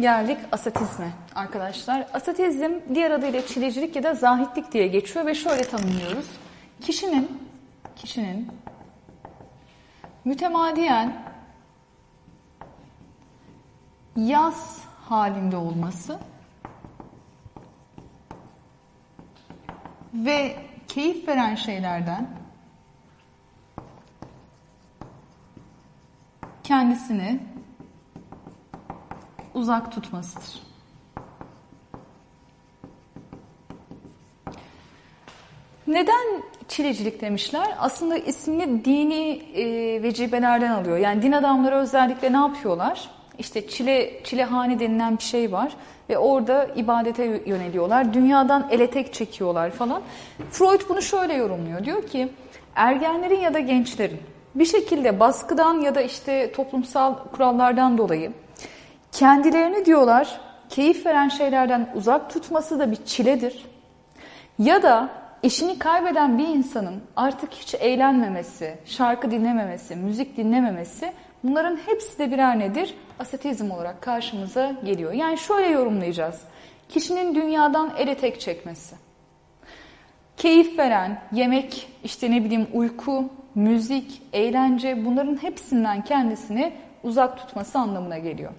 geldik asatizme arkadaşlar. Asatizm diğer adıyla çilecilik ya da zahitlik diye geçiyor ve şöyle tanımlıyoruz. Kişinin kişinin mütemadiyen yaz halinde olması ve keyif veren şeylerden kendisini uzak tutmasıdır. Neden çilecilik demişler? Aslında ismini dini e, vecibelerden alıyor. Yani din adamları özellikle ne yapıyorlar? İşte çile çilehane denilen bir şey var ve orada ibadete yöneliyorlar. Dünyadan ele tek çekiyorlar falan. Freud bunu şöyle yorumluyor. Diyor ki ergenlerin ya da gençlerin bir şekilde baskıdan ya da işte toplumsal kurallardan dolayı kendilerini diyorlar keyif veren şeylerden uzak tutması da bir çiledir. Ya da eşini kaybeden bir insanın artık hiç eğlenmemesi, şarkı dinlememesi, müzik dinlememesi bunların hepsi de birer nedir? Asetizm olarak karşımıza geliyor. Yani şöyle yorumlayacağız. Kişinin dünyadan ele tek çekmesi. Keyif veren yemek, işte ne bileyim uyku, müzik, eğlence bunların hepsinden kendisini uzak tutması anlamına geliyor.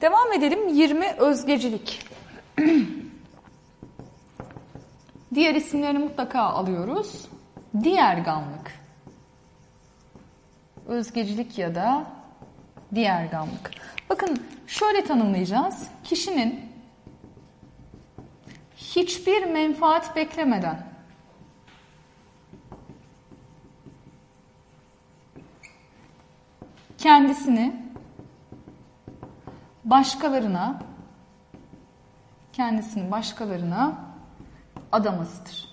Devam edelim 20 özgecilik. Diğer isimlerini mutlaka alıyoruz. Diğer gamlık. Özgecilik ya da diğer gamlık. Bakın şöyle tanımlayacağız. Kişinin hiçbir menfaat beklemeden kendisini başkalarına kendisini başkalarına adamasıdır.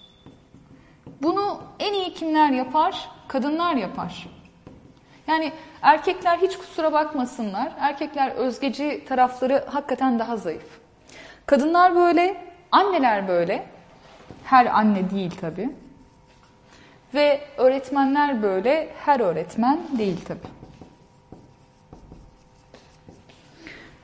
Bunu en iyi kimler yapar? Kadınlar yapar. Yani erkekler hiç kusura bakmasınlar. Erkekler özgeci tarafları hakikaten daha zayıf. Kadınlar böyle, anneler böyle. Her anne değil tabi. Ve öğretmenler böyle, her öğretmen değil tabi.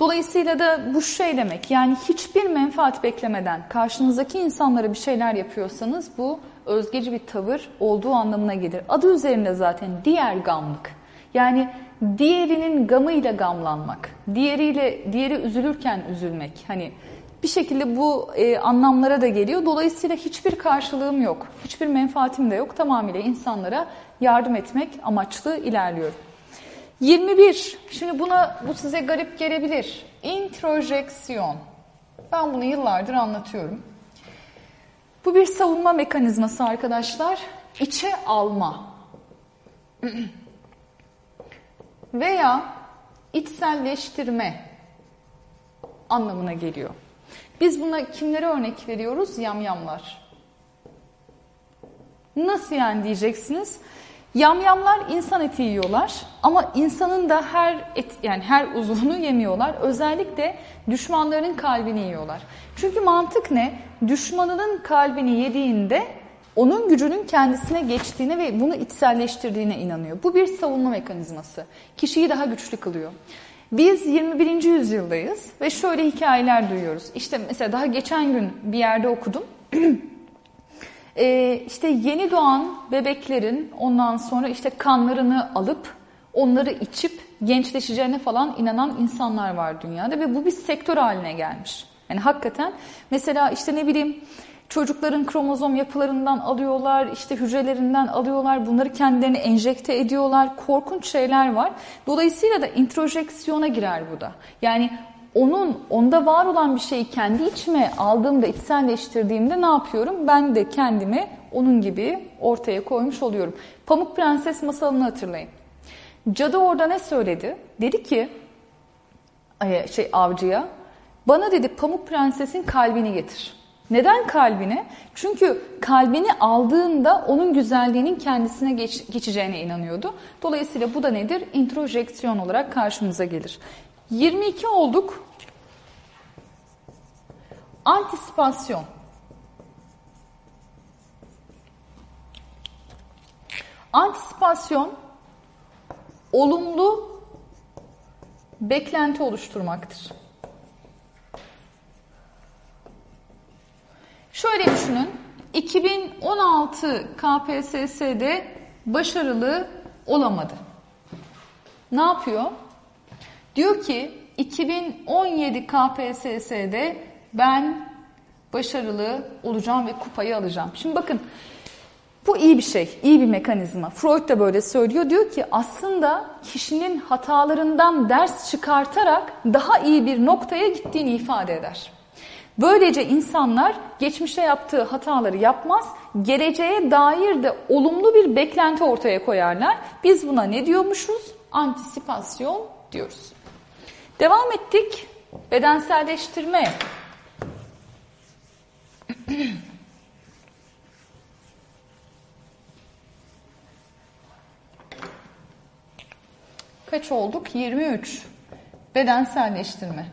Dolayısıyla da bu şey demek yani hiçbir menfaat beklemeden karşınızdaki insanlara bir şeyler yapıyorsanız bu özgeci bir tavır olduğu anlamına gelir. Adı üzerinde zaten diğer gamlık. Yani diğerinin gamıyla gamlanmak, diğeriyle diğeri üzülürken üzülmek. Hani bir şekilde bu e, anlamlara da geliyor. Dolayısıyla hiçbir karşılığım yok, hiçbir menfaatim de yok. Tamamıyla insanlara yardım etmek amaçlı ilerliyorum. 21. Şimdi buna bu size garip gelebilir. Introjeksiyon. Ben bunu yıllardır anlatıyorum. Bu bir savunma mekanizması arkadaşlar. İçe alma. Veya içselleştirme anlamına geliyor. Biz buna kimlere örnek veriyoruz? Yamyamlar. Nasıl yani diyeceksiniz? Yamyamlar insan eti yiyorlar ama insanın da her et yani her uzvunu yemiyorlar. Özellikle düşmanlarının kalbini yiyorlar. Çünkü mantık ne? Düşmanının kalbini yediğinde onun gücünün kendisine geçtiğine ve bunu içselleştirdiğine inanıyor. Bu bir savunma mekanizması. Kişiyi daha güçlü kılıyor. Biz 21. yüzyıldayız ve şöyle hikayeler duyuyoruz. İşte mesela daha geçen gün bir yerde okudum. Ee, işte yeni doğan bebeklerin ondan sonra işte kanlarını alıp onları içip gençleşeceğine falan inanan insanlar var dünyada ve bu bir sektör haline gelmiş. Yani hakikaten mesela işte ne bileyim çocukların kromozom yapılarından alıyorlar, işte hücrelerinden alıyorlar, bunları kendilerine enjekte ediyorlar, korkunç şeyler var. Dolayısıyla da introjeksiyona girer bu da. Yani onun onda var olan bir şeyi kendi içime aldığımda, içselleştirdiğimde ne yapıyorum? Ben de kendimi onun gibi ortaya koymuş oluyorum. Pamuk Prenses masalını hatırlayın. Cadı orada ne söyledi? Dedi ki şey avcıya bana dedi Pamuk Prenses'in kalbini getir. Neden kalbini? Çünkü kalbini aldığında onun güzelliğinin kendisine geç, geçeceğine inanıyordu. Dolayısıyla bu da nedir? Introjeksiyon olarak karşımıza gelir. 22 olduk. Antisipasyon. Antisipasyon olumlu beklenti oluşturmaktır. Şöyle düşünün. 2016 KPSS'de başarılı olamadı. Ne yapıyor? Diyor ki 2017 KPSS'de ben başarılı olacağım ve kupayı alacağım. Şimdi bakın bu iyi bir şey, iyi bir mekanizma. Freud da böyle söylüyor. Diyor ki aslında kişinin hatalarından ders çıkartarak daha iyi bir noktaya gittiğini ifade eder. Böylece insanlar geçmişte yaptığı hataları yapmaz, geleceğe dair de olumlu bir beklenti ortaya koyarlar. Biz buna ne diyormuşuz? Antisipasyon diyoruz. Devam ettik. Bedenselleştirme. Kaç olduk? 23. Bedenselleştirme.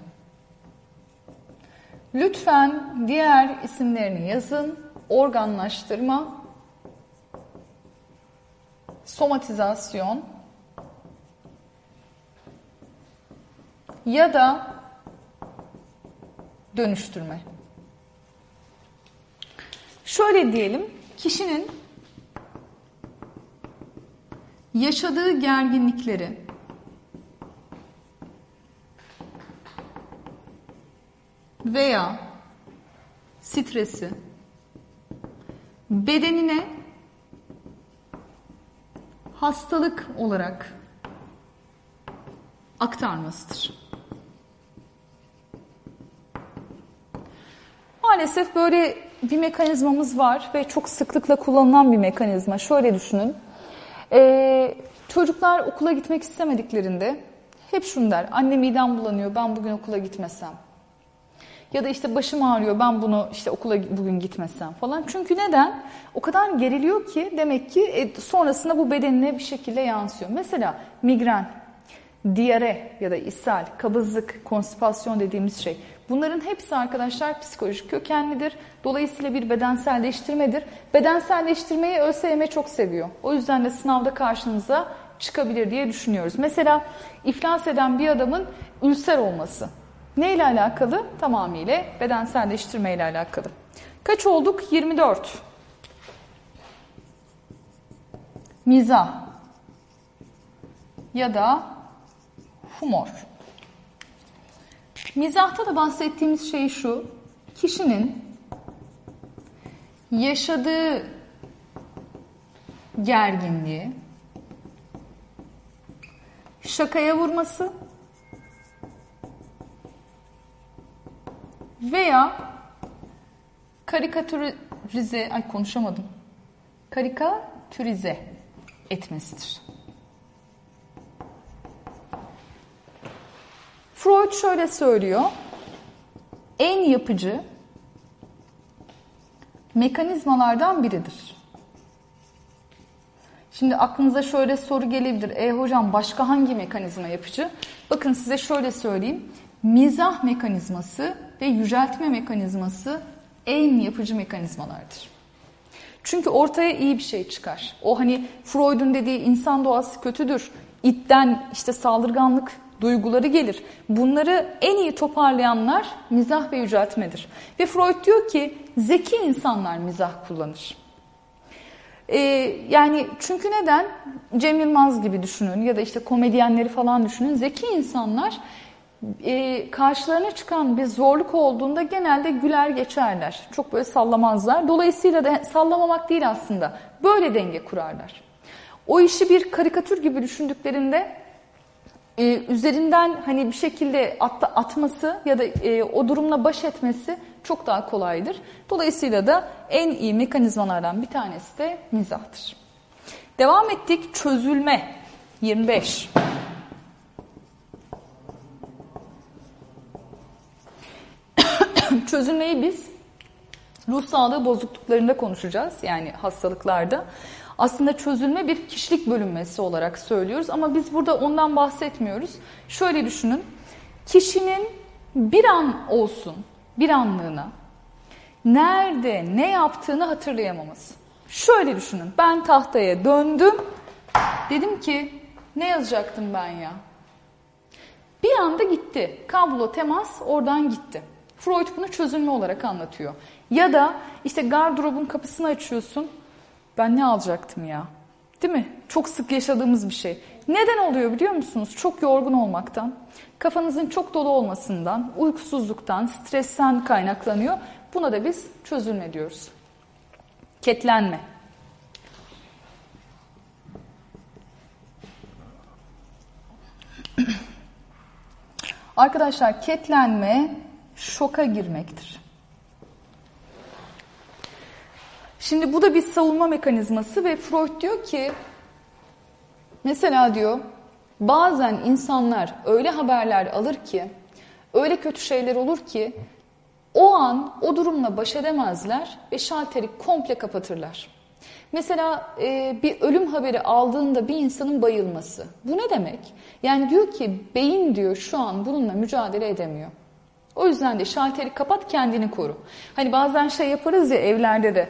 Lütfen diğer isimlerini yazın. Organlaştırma, somatizasyon ya da dönüştürme. Şöyle diyelim, kişinin yaşadığı gerginlikleri veya stresi bedenine hastalık olarak aktarmasıdır. Maalesef böyle bir mekanizmamız var ve çok sıklıkla kullanılan bir mekanizma. Şöyle düşünün. Ee, çocuklar okula gitmek istemediklerinde hep şunu der. Anne midem bulanıyor ben bugün okula gitmesem. Ya da işte başım ağrıyor ben bunu işte okula bugün gitmesem falan. Çünkü neden? O kadar geriliyor ki demek ki e, sonrasında bu bedenine bir şekilde yansıyor. Mesela migren, diyare ya da ishal, kabızlık, konstipasyon dediğimiz şey. Bunların hepsi arkadaşlar psikolojik kökenlidir. Dolayısıyla bir bedenselleştirmedir. Bedenselleştirmeyi ÖSYM çok seviyor. O yüzden de sınavda karşınıza çıkabilir diye düşünüyoruz. Mesela iflas eden bir adamın ülser olması. Ne ile alakalı? Tamamıyla bedenselleştirme ile alakalı. Kaç olduk? 24. Mizah ya da humor. Mizahta da bahsettiğimiz şey şu. Kişinin yaşadığı gerginliği şakaya vurması veya karikatürize, ay konuşamadım. Karikatürize etmesidir. Freud şöyle söylüyor. En yapıcı mekanizmalardan biridir. Şimdi aklınıza şöyle soru gelebilir. E hocam başka hangi mekanizma yapıcı? Bakın size şöyle söyleyeyim. Mizah mekanizması ve yüceltme mekanizması en yapıcı mekanizmalardır. Çünkü ortaya iyi bir şey çıkar. O hani Freud'un dediği insan doğası kötüdür. İtten işte saldırganlık duyguları gelir. Bunları en iyi toparlayanlar mizah ve yüceltmedir. Ve Freud diyor ki zeki insanlar mizah kullanır. Ee, yani çünkü neden? Cem Yılmaz gibi düşünün ya da işte komedyenleri falan düşünün. Zeki insanlar e, karşılarına çıkan bir zorluk olduğunda genelde güler geçerler. Çok böyle sallamazlar. Dolayısıyla da sallamamak değil aslında. Böyle denge kurarlar. O işi bir karikatür gibi düşündüklerinde e, üzerinden hani bir şekilde at, atması ya da e, o durumla baş etmesi çok daha kolaydır. Dolayısıyla da en iyi mekanizmalardan bir tanesi de mizahtır. Devam ettik çözülme 25. Çözülmeyi biz ruh sağlığı bozukluklarında konuşacağız yani hastalıklarda. Aslında çözülme bir kişilik bölünmesi olarak söylüyoruz ama biz burada ondan bahsetmiyoruz. Şöyle düşünün, kişinin bir an olsun, bir anlığına nerede ne yaptığını hatırlayamaması. Şöyle düşünün, ben tahtaya döndüm, dedim ki ne yazacaktım ben ya? Bir anda gitti, kablo temas oradan gitti. Freud bunu çözümlü olarak anlatıyor. Ya da işte gardırobun kapısını açıyorsun. Ben ne alacaktım ya? Değil mi? Çok sık yaşadığımız bir şey. Neden oluyor biliyor musunuz? Çok yorgun olmaktan, kafanızın çok dolu olmasından, uykusuzluktan, stresten kaynaklanıyor. Buna da biz çözülme diyoruz. Ketlenme. Arkadaşlar ketlenme şoka girmektir. Şimdi bu da bir savunma mekanizması ve Freud diyor ki mesela diyor bazen insanlar öyle haberler alır ki öyle kötü şeyler olur ki o an o durumla baş edemezler ve şalteri komple kapatırlar. Mesela e, bir ölüm haberi aldığında bir insanın bayılması. Bu ne demek? Yani diyor ki beyin diyor şu an bununla mücadele edemiyor. O yüzden de şalteri kapat kendini koru. Hani bazen şey yaparız ya evlerde de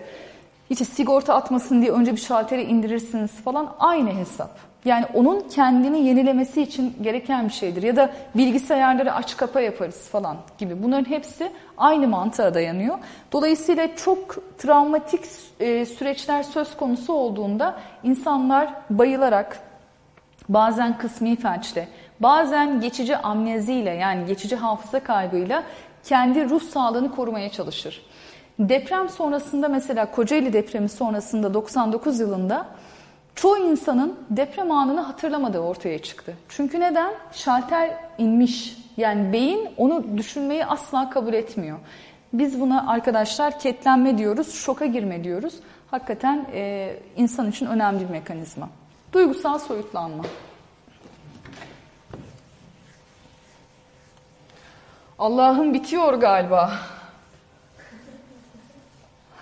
hiç sigorta atmasın diye önce bir şalteri indirirsiniz falan aynı hesap. Yani onun kendini yenilemesi için gereken bir şeydir. Ya da bilgisayarları aç kapa yaparız falan gibi. Bunların hepsi aynı mantığa dayanıyor. Dolayısıyla çok travmatik e, süreçler söz konusu olduğunda insanlar bayılarak, bazen kısmi felçle, bazen geçici amneziyle yani geçici hafıza kaybıyla kendi ruh sağlığını korumaya çalışır. Deprem sonrasında mesela Kocaeli depremi sonrasında 99 yılında çoğu insanın deprem anını hatırlamadığı ortaya çıktı. Çünkü neden? Şalter inmiş. Yani beyin onu düşünmeyi asla kabul etmiyor. Biz buna arkadaşlar ketlenme diyoruz, şoka girme diyoruz. Hakikaten e, insan için önemli bir mekanizma. Duygusal soyutlanma. Allah'ım bitiyor galiba.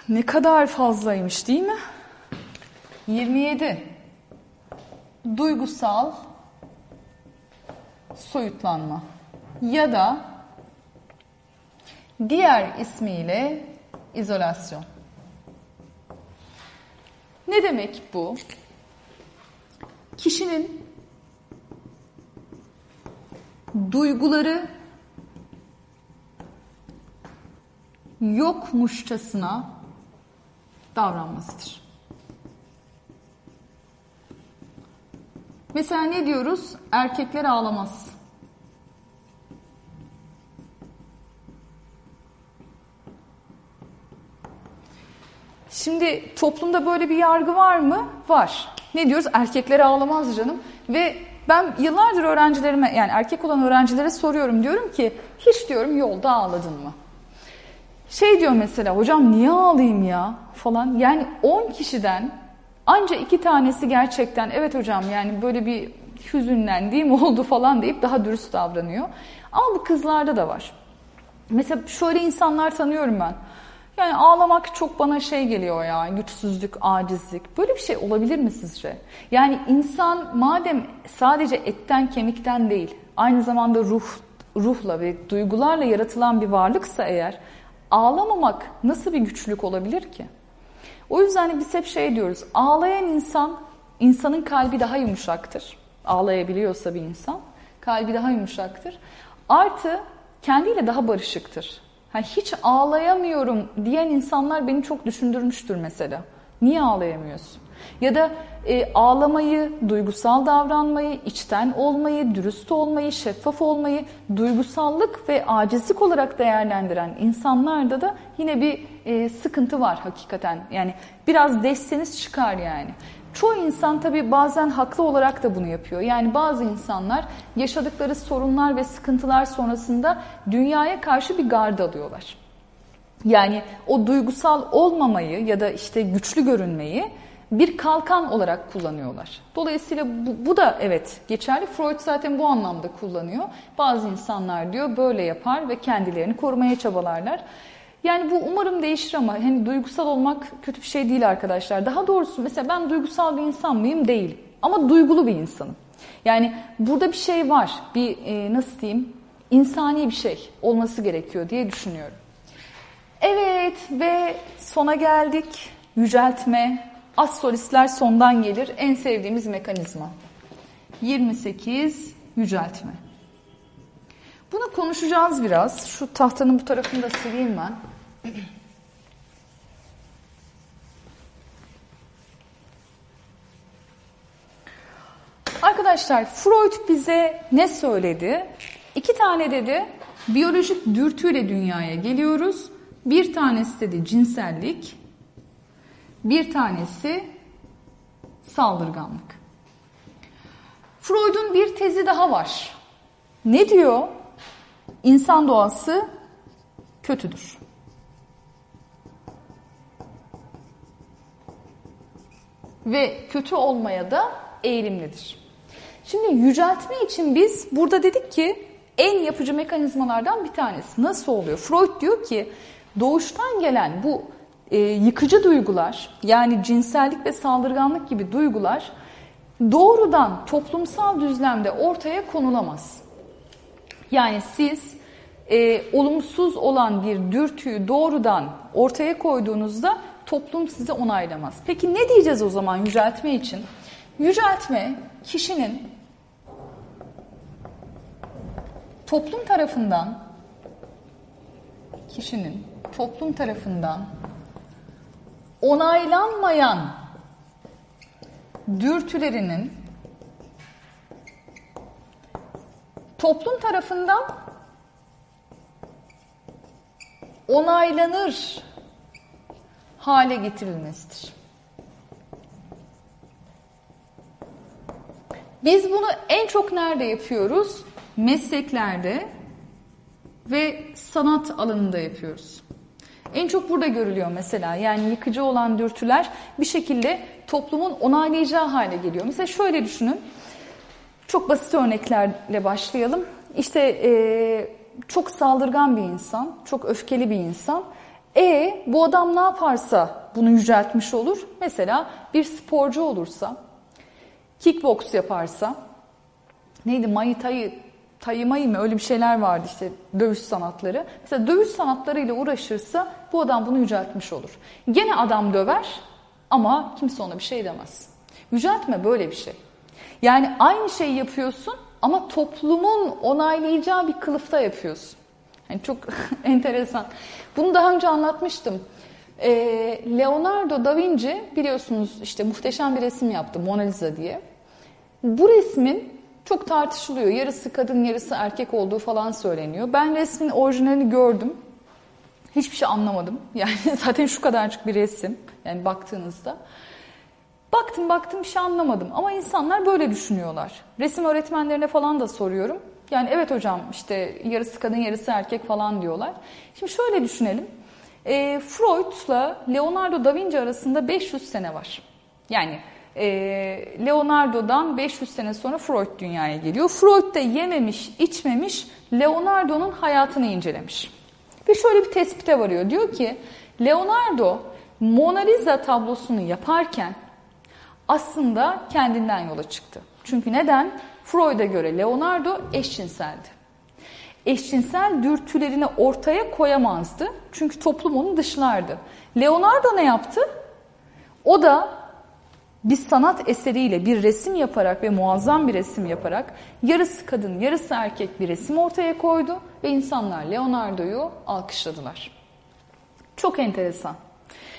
Ne kadar fazlaymış değil mi? 27. Duygusal soyutlanma ya da diğer ismiyle izolasyon. Ne demek bu? Kişinin duyguları yokmuşçasına davranmasıdır. Mesela ne diyoruz? Erkekler ağlamaz. Şimdi toplumda böyle bir yargı var mı? Var. Ne diyoruz? Erkekler ağlamaz canım. Ve ben yıllardır öğrencilerime yani erkek olan öğrencilere soruyorum. Diyorum ki hiç diyorum yolda ağladın mı? Şey diyor mesela hocam niye ağlayayım ya falan. Yani 10 kişiden ancak iki tanesi gerçekten evet hocam yani böyle bir hüzünlendiğim oldu falan deyip daha dürüst davranıyor. Ama bu kızlarda da var. Mesela şöyle insanlar tanıyorum ben. Yani ağlamak çok bana şey geliyor ya, güçsüzlük, acizlik. Böyle bir şey olabilir mi sizce? Yani insan madem sadece etten kemikten değil, aynı zamanda ruh, ruhla ve duygularla yaratılan bir varlıksa eğer, ağlamamak nasıl bir güçlük olabilir ki? O yüzden biz hep şey diyoruz, ağlayan insan, insanın kalbi daha yumuşaktır. Ağlayabiliyorsa bir insan, kalbi daha yumuşaktır. Artı kendiyle daha barışıktır. Yani hiç ağlayamıyorum diyen insanlar beni çok düşündürmüştür mesela. Niye ağlayamıyorsun? Ya da e, ağlamayı, duygusal davranmayı, içten olmayı, dürüst olmayı, şeffaf olmayı, duygusallık ve acizlik olarak değerlendiren insanlarda da yine bir e, sıkıntı var hakikaten. Yani biraz deşseniz çıkar yani. Çoğu insan tabii bazen haklı olarak da bunu yapıyor. Yani bazı insanlar yaşadıkları sorunlar ve sıkıntılar sonrasında dünyaya karşı bir gard alıyorlar. Yani o duygusal olmamayı ya da işte güçlü görünmeyi bir kalkan olarak kullanıyorlar. Dolayısıyla bu, bu da evet geçerli. Freud zaten bu anlamda kullanıyor. Bazı insanlar diyor böyle yapar ve kendilerini korumaya çabalarlar. Yani bu umarım değişir ama hani duygusal olmak kötü bir şey değil arkadaşlar. Daha doğrusu mesela ben duygusal bir insan mıyım? Değil. Ama duygulu bir insanım. Yani burada bir şey var. Bir e, nasıl diyeyim? insani bir şey olması gerekiyor diye düşünüyorum. Evet ve sona geldik. Yüceltme, az solistler sondan gelir. En sevdiğimiz mekanizma. 28 yüceltme. Bunu konuşacağız biraz. Şu tahtanın bu tarafını da sileyim ben. Arkadaşlar Freud bize ne söyledi? İki tane dedi biyolojik dürtüyle dünyaya geliyoruz. Bir tanesi dedi cinsellik, bir tanesi saldırganlık. Freud'un bir tezi daha var. Ne diyor? İnsan doğası kötüdür. Ve kötü olmaya da eğilimlidir. Şimdi yüceltme için biz burada dedik ki en yapıcı mekanizmalardan bir tanesi. Nasıl oluyor? Freud diyor ki doğuştan gelen bu e, yıkıcı duygular yani cinsellik ve saldırganlık gibi duygular doğrudan toplumsal düzlemde ortaya konulamaz. Yani siz e, olumsuz olan bir dürtüyü doğrudan ortaya koyduğunuzda toplum sizi onaylamaz. Peki ne diyeceğiz o zaman yüceltme için? Yüceltme kişinin toplum tarafından kişinin toplum tarafından onaylanmayan dürtülerinin toplum tarafından onaylanır hale getirilmesidir. Biz bunu en çok nerede yapıyoruz? Mesleklerde ve sanat alanında yapıyoruz. En çok burada görülüyor mesela. Yani yıkıcı olan dürtüler bir şekilde toplumun onaylayacağı hale geliyor. Mesela şöyle düşünün. Çok basit örneklerle başlayalım. İşte e, çok saldırgan bir insan, çok öfkeli bir insan. E bu adam ne yaparsa bunu yüceltmiş olur. Mesela bir sporcu olursa, kickbox yaparsa, neydi Muay Thai, Thai Mai mi öyle bir şeyler vardı işte dövüş sanatları. Mesela dövüş sanatlarıyla uğraşırsa bu adam bunu yüceltmiş olur. Gene adam döver ama kimse ona bir şey demez. Yüceltme böyle bir şey. Yani aynı şeyi yapıyorsun ama toplumun onaylayacağı bir kılıfta yapıyorsun. Yani çok enteresan. Bunu daha önce anlatmıştım. Ee, Leonardo da Vinci biliyorsunuz işte muhteşem bir resim yaptı Mona Lisa diye. Bu resmin çok tartışılıyor. Yarısı kadın yarısı erkek olduğu falan söyleniyor. Ben resmin orijinalini gördüm. Hiçbir şey anlamadım. Yani zaten şu kadarcık bir resim. Yani baktığınızda. Baktım baktım bir şey anlamadım ama insanlar böyle düşünüyorlar. Resim öğretmenlerine falan da soruyorum. Yani evet hocam işte yarısı kadın yarısı erkek falan diyorlar. Şimdi şöyle düşünelim. E, Freud'la Leonardo da Vinci arasında 500 sene var. Yani Leonardo'dan 500 sene sonra Freud dünyaya geliyor. Freud da yememiş, içmemiş Leonardo'nun hayatını incelemiş. Ve şöyle bir tespite varıyor. Diyor ki Leonardo Mona Lisa tablosunu yaparken aslında kendinden yola çıktı. Çünkü neden? Freud'a göre Leonardo eşcinseldi. Eşcinsel dürtülerini ortaya koyamazdı. Çünkü toplum onu dışlardı. Leonardo ne yaptı? O da bir sanat eseriyle bir resim yaparak ve muazzam bir resim yaparak yarısı kadın yarısı erkek bir resim ortaya koydu ve insanlar Leonardo'yu alkışladılar. Çok enteresan.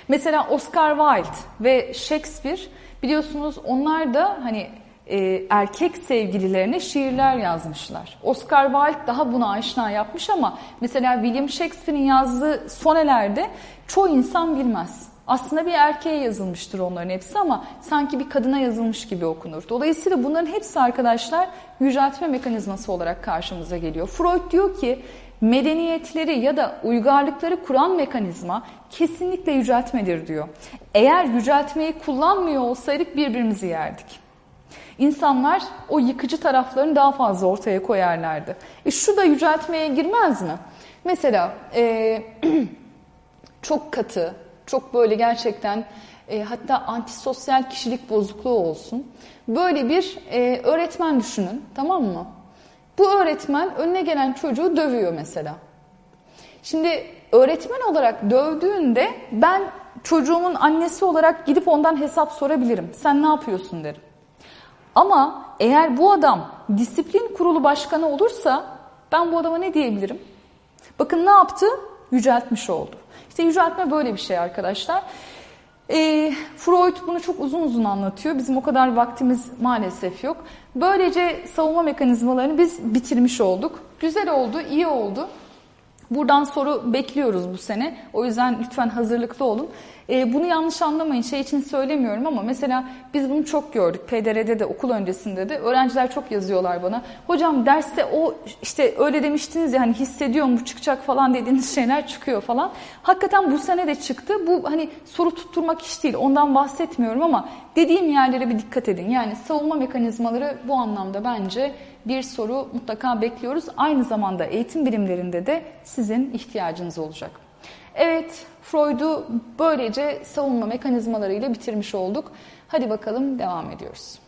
Mesela Oscar Wilde ve Shakespeare biliyorsunuz onlar da hani e, erkek sevgililerine şiirler yazmışlar. Oscar Wilde daha buna aşina yapmış ama mesela William Shakespeare'in yazdığı sonelerde çoğu insan bilmez. Aslında bir erkeğe yazılmıştır onların hepsi ama sanki bir kadına yazılmış gibi okunur. Dolayısıyla bunların hepsi arkadaşlar yüceltme mekanizması olarak karşımıza geliyor. Freud diyor ki medeniyetleri ya da uygarlıkları kuran mekanizma kesinlikle yüceltmedir diyor. Eğer yüceltmeyi kullanmıyor olsaydık birbirimizi yerdik. İnsanlar o yıkıcı taraflarını daha fazla ortaya koyarlardı. E şu da yüceltmeye girmez mi? Mesela e, çok katı, çok böyle gerçekten e, hatta antisosyal kişilik bozukluğu olsun. Böyle bir e, öğretmen düşünün tamam mı? Bu öğretmen önüne gelen çocuğu dövüyor mesela. Şimdi öğretmen olarak dövdüğünde ben çocuğumun annesi olarak gidip ondan hesap sorabilirim. Sen ne yapıyorsun derim. Ama eğer bu adam disiplin kurulu başkanı olursa Ben bu adama ne diyebilirim? Bakın ne yaptı? Yüceltmiş oldu. İşte yüceltme böyle bir şey arkadaşlar. E, Freud bunu çok uzun uzun anlatıyor. Bizim o kadar vaktimiz maalesef yok. Böylece savunma mekanizmalarını biz bitirmiş olduk. Güzel oldu, iyi oldu. Buradan soru bekliyoruz bu sene. O yüzden lütfen hazırlıklı olun. E, bunu yanlış anlamayın. Şey için söylemiyorum ama mesela biz bunu çok gördük. PDR'de de okul öncesinde de öğrenciler çok yazıyorlar bana. Hocam derste o işte öyle demiştiniz ya hani hissediyorum bu çıkacak falan dediğiniz şeyler çıkıyor falan. Hakikaten bu sene de çıktı. Bu hani soru tutturmak iş değil. Ondan bahsetmiyorum ama dediğim yerlere bir dikkat edin. Yani savunma mekanizmaları bu anlamda bence bir soru mutlaka bekliyoruz. Aynı zamanda eğitim bilimlerinde de sizin ihtiyacınız olacak. Evet, Freud'u böylece savunma mekanizmalarıyla bitirmiş olduk. Hadi bakalım devam ediyoruz.